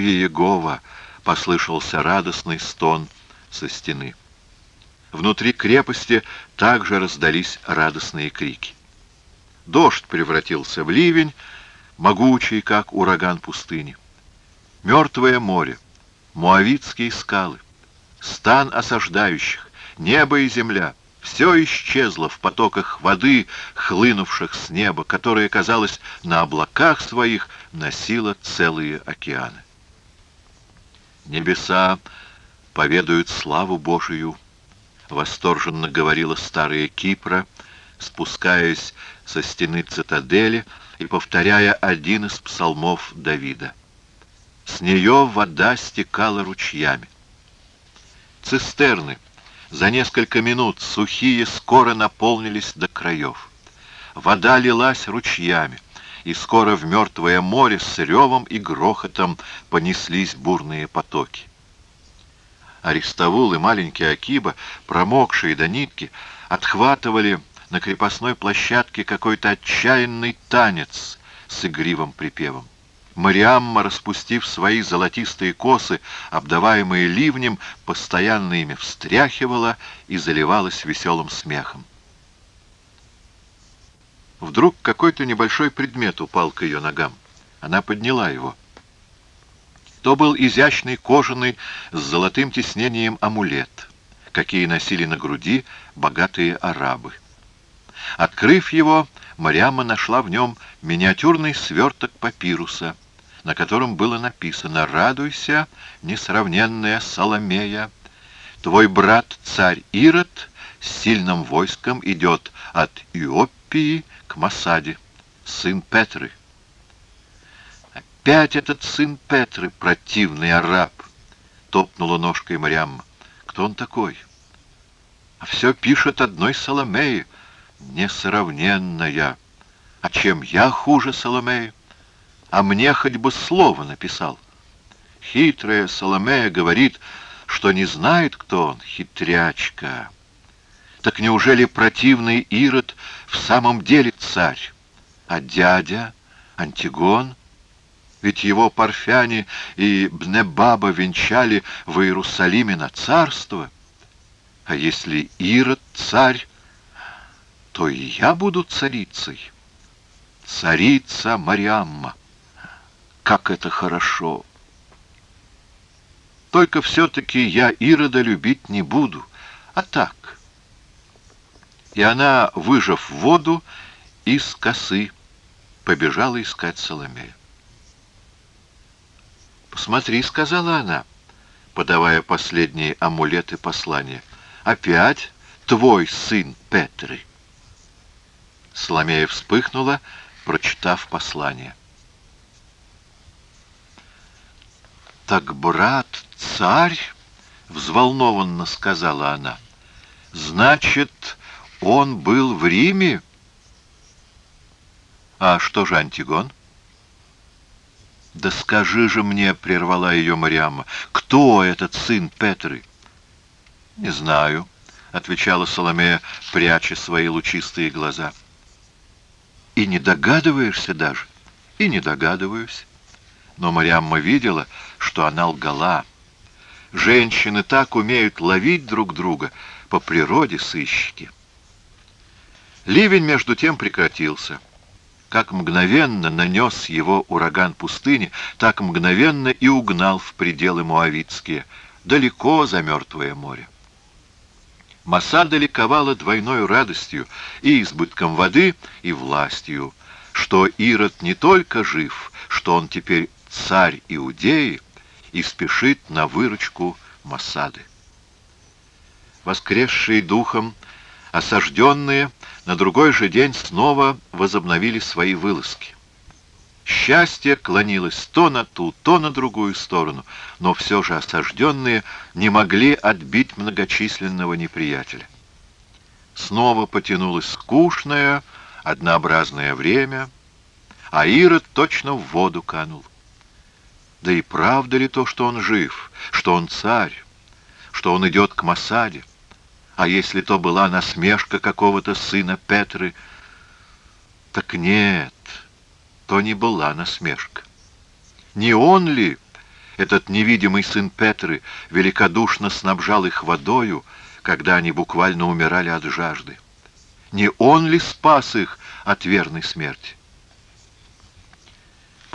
Иегова!» — послышался радостный стон со стены. Внутри крепости также раздались радостные крики. Дождь превратился в ливень, могучий, как ураган пустыни. Мертвое море, муавитские скалы, стан осаждающих, небо и земля — все исчезло в потоках воды, хлынувших с неба, которое, казалось, на облаках своих носило целые океаны. Небеса поведают славу Божию, восторженно говорила старая Кипра, спускаясь со стены цитадели и повторяя один из псалмов Давида. С нее вода стекала ручьями. Цистерны за несколько минут сухие скоро наполнились до краев. Вода лилась ручьями, и скоро в мертвое море с ревом и грохотом понеслись бурные потоки. Аристовул и маленький Акиба, промокшие до нитки, отхватывали на крепостной площадке какой-то отчаянный танец с игривым припевом. Мариамма, распустив свои золотистые косы, обдаваемые ливнем, постоянно ими встряхивала и заливалась веселым смехом. Вдруг какой-то небольшой предмет упал к ее ногам. Она подняла его. То был изящный кожаный с золотым тиснением амулет, какие носили на груди богатые арабы. Открыв его, Мариамма нашла в нем миниатюрный сверток папируса, на котором было написано «Радуйся, несравненная Соломея, твой брат царь Ирод с сильным войском идет от Иоппии к Масаде, сын Петры». «Опять этот сын Петры, противный араб!» — топнула ножкой Мариамма. «Кто он такой?» «А все пишет одной Соломеи, несравненная. А чем я хуже Соломеи? А мне хоть бы слово написал». Хитрая Соломея говорит, что не знает, кто он, хитрячка. Так неужели противный Ирод в самом деле царь? А дядя, Антигон — ведь его парфяне и Бнебаба венчали в Иерусалиме на царство. А если Ирод царь, то и я буду царицей. Царица Мариамма. Как это хорошо! Только все-таки я Ирода любить не буду, а так. И она, выжав воду, из косы побежала искать Соломея. «Посмотри», — сказала она, подавая последние амулеты послания. «Опять твой сын Петры». Соломея вспыхнула, прочитав послание. «Так брат царь?» — взволнованно сказала она. «Значит, он был в Риме?» «А что же Антигон?» «Да скажи же мне», — прервала ее Мариамма, — «кто этот сын Петры?» «Не знаю», — отвечала Соломея, пряча свои лучистые глаза. «И не догадываешься даже?» «И не догадываюсь». Но Мариамма видела, что она лгала. Женщины так умеют ловить друг друга, по природе сыщики. Ливень между тем прекратился. Как мгновенно нанес его ураган пустыни, так мгновенно и угнал в пределы Муавитские, далеко за Мертвое море. Масада ликовала двойной радостью и избытком воды, и властью, что Ирод не только жив, что он теперь царь Иудеи и спешит на выручку Масады. Воскресшие духом, осажденные, на другой же день снова возобновили свои вылазки. Счастье клонилось то на ту, то на другую сторону, но все же осажденные не могли отбить многочисленного неприятеля. Снова потянулось скучное, однообразное время, а Ирод точно в воду канул. Да и правда ли то, что он жив, что он царь, что он идет к Масаде? А если то была насмешка какого-то сына Петры, так нет, то не была насмешка. Не он ли, этот невидимый сын Петры великодушно снабжал их водою, когда они буквально умирали от жажды? Не он ли спас их от верной смерти?